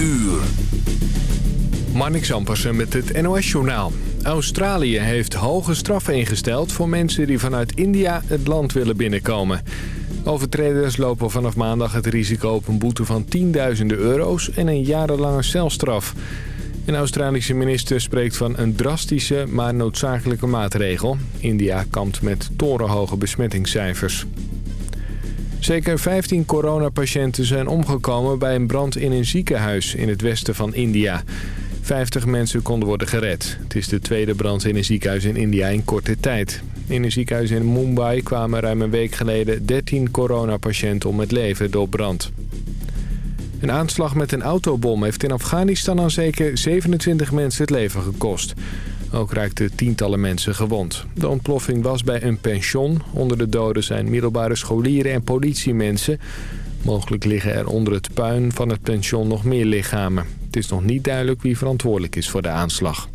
uur. Marnix Ampersen met het NOS-journaal. Australië heeft hoge straffen ingesteld voor mensen die vanuit India het land willen binnenkomen. Overtreders lopen vanaf maandag het risico op een boete van tienduizenden euro's en een jarenlange celstraf. Een Australische minister spreekt van een drastische, maar noodzakelijke maatregel. India kampt met torenhoge besmettingscijfers. Zeker 15 coronapatiënten zijn omgekomen bij een brand in een ziekenhuis in het westen van India. 50 mensen konden worden gered. Het is de tweede brand in een ziekenhuis in India in korte tijd. In een ziekenhuis in Mumbai kwamen ruim een week geleden 13 coronapatiënten om het leven door brand. Een aanslag met een autobom heeft in Afghanistan aan zeker 27 mensen het leven gekost. Ook raakten tientallen mensen gewond. De ontploffing was bij een pension. Onder de doden zijn middelbare scholieren en politiemensen. Mogelijk liggen er onder het puin van het pension nog meer lichamen. Het is nog niet duidelijk wie verantwoordelijk is voor de aanslag.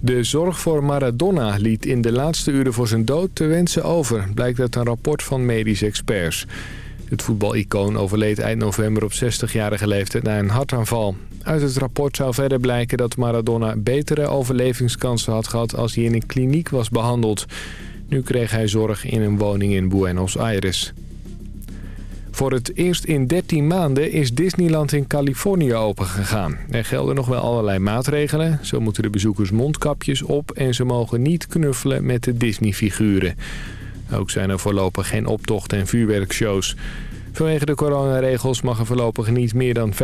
De zorg voor Maradona liet in de laatste uren voor zijn dood te wensen over... blijkt uit een rapport van medische experts. Het voetbalicoon overleed eind november op 60-jarige leeftijd na een hartaanval. Uit het rapport zou verder blijken dat Maradona betere overlevingskansen had gehad als hij in een kliniek was behandeld. Nu kreeg hij zorg in een woning in Buenos Aires. Voor het eerst in 13 maanden is Disneyland in Californië opengegaan. Er gelden nog wel allerlei maatregelen. Zo moeten de bezoekers mondkapjes op en ze mogen niet knuffelen met de Disney-figuren. Ook zijn er voorlopig geen optochten en vuurwerkshows. Vanwege de coronaregels mag er voorlopig niet meer dan 25%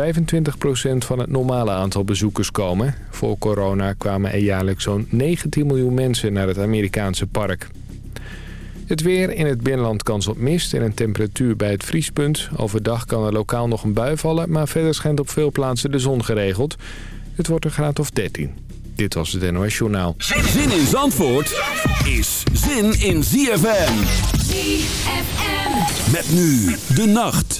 van het normale aantal bezoekers komen. Voor corona kwamen er jaarlijks zo'n 19 miljoen mensen naar het Amerikaanse park. Het weer in het binnenland kans op mist en een temperatuur bij het vriespunt. Overdag kan er lokaal nog een bui vallen, maar verder schijnt op veel plaatsen de zon geregeld. Het wordt een graad of 13. Dit was het NOS Journaal. Zin in Zandvoort is zin in ZFM. ZFM. Met nu de nacht.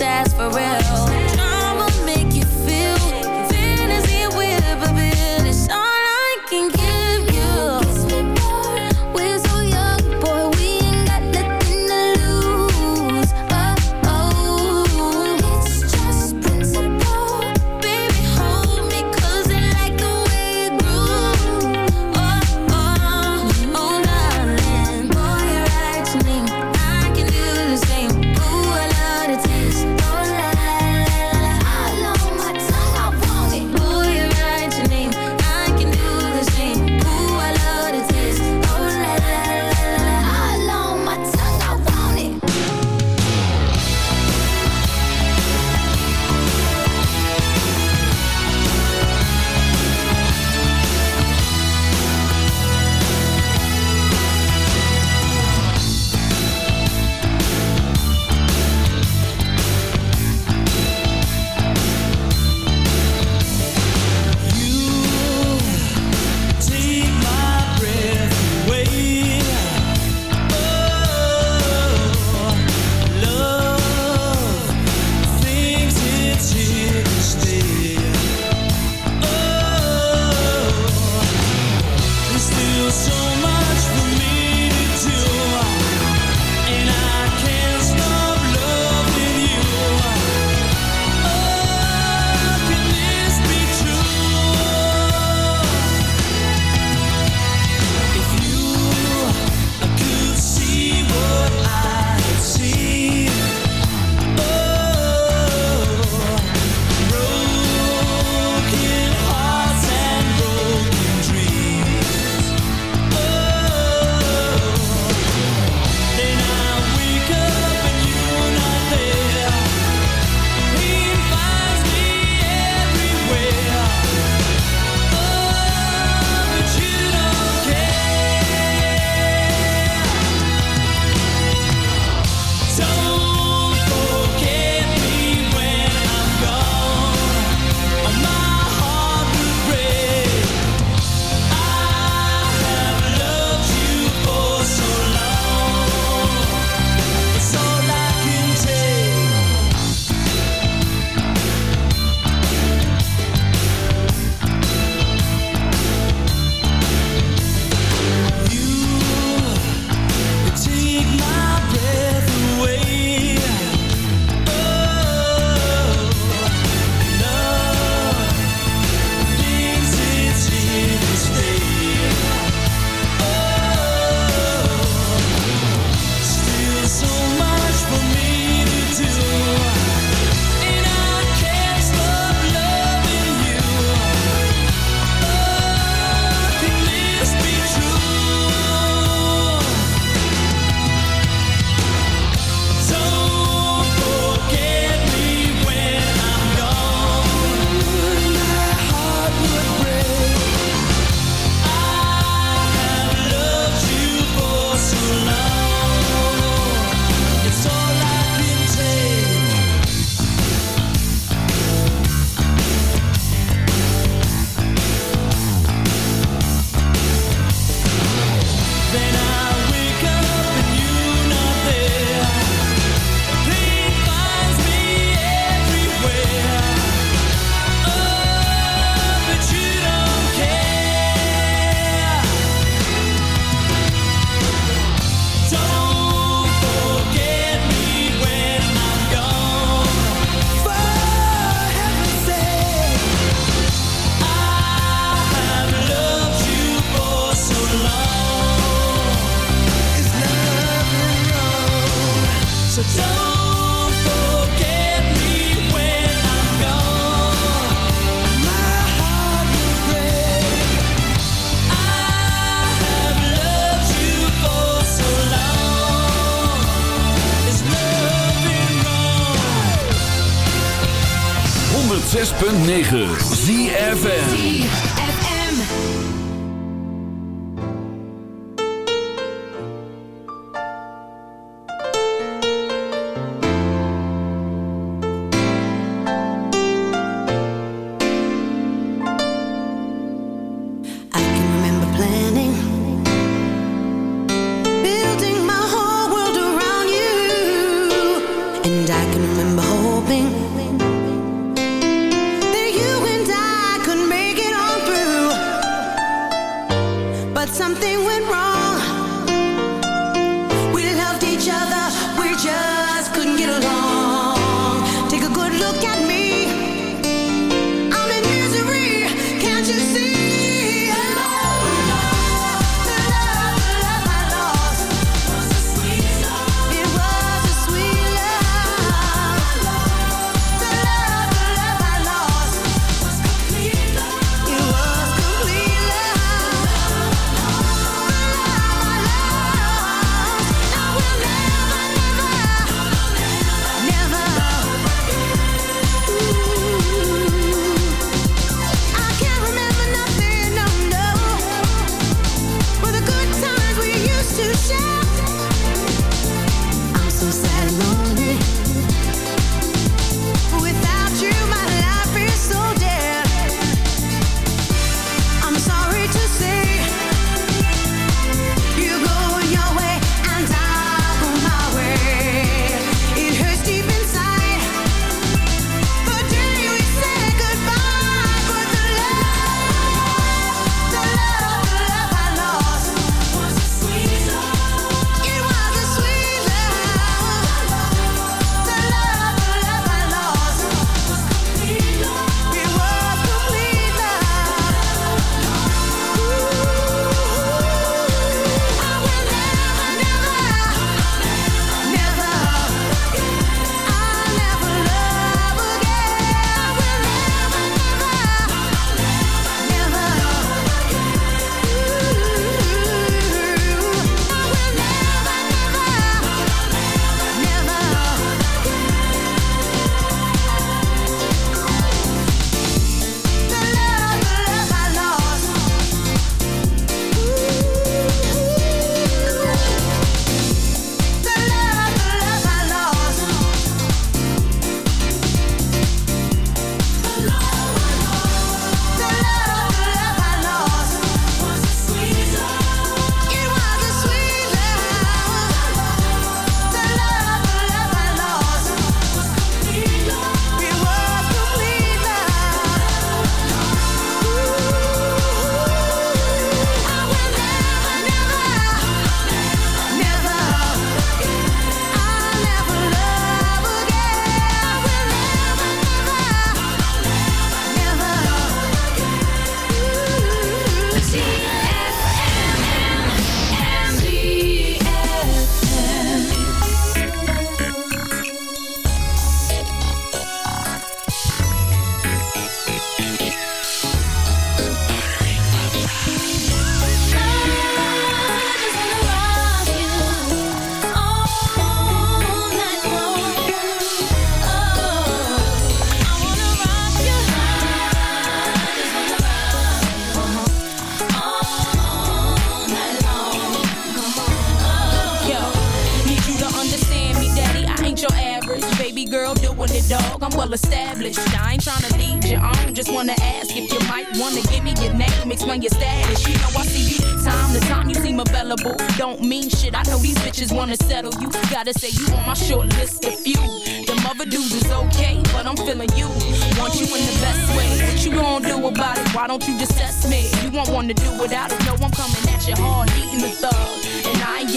ask for it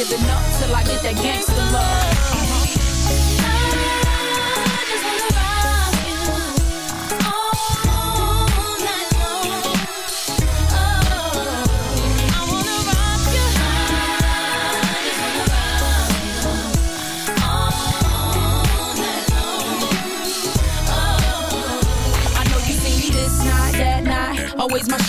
giving up till I get that gangster love.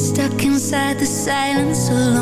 stuck inside the silence alone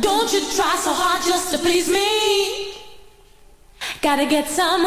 Don't you try so hard just to please me. Gotta get some.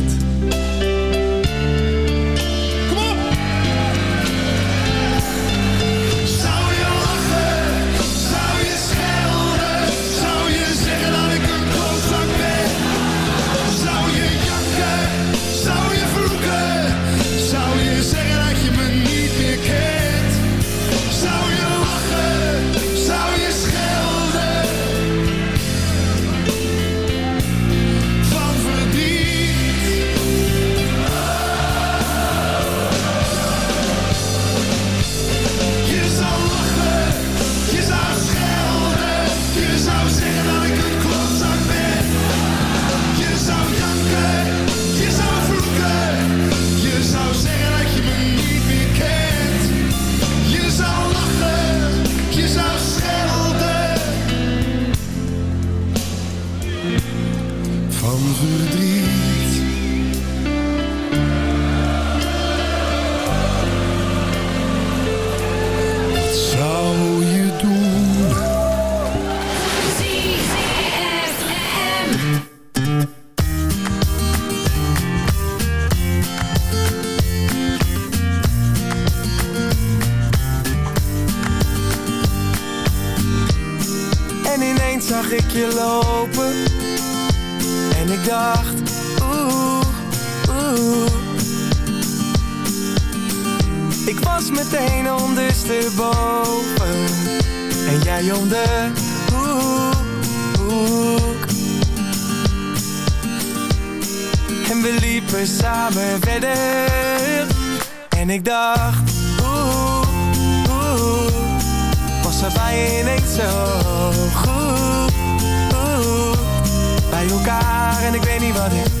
was meteen ondersteboven. En jij om de hoek, hoek En we liepen samen verder. En ik dacht, hoek, hoek Was er bij ineens zo goed, Bij elkaar en ik weet niet wat ik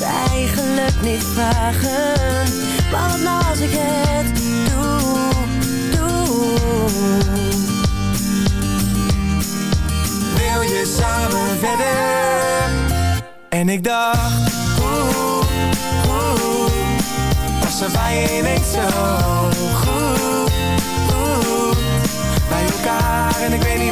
eigenlijk niet vragen. Maar wat als ik het doe, doe. Wil je samen verder? En ik dacht Oeh, oeh. Passen wij niet zo goed Oeh, bij elkaar en ik weet niet